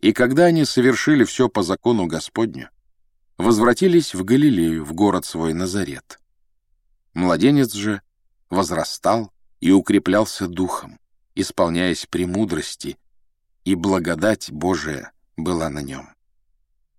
И когда они совершили все по закону Господню, возвратились в Галилею, в город свой Назарет. Младенец же возрастал и укреплялся духом, исполняясь премудрости, и благодать Божия была на нем.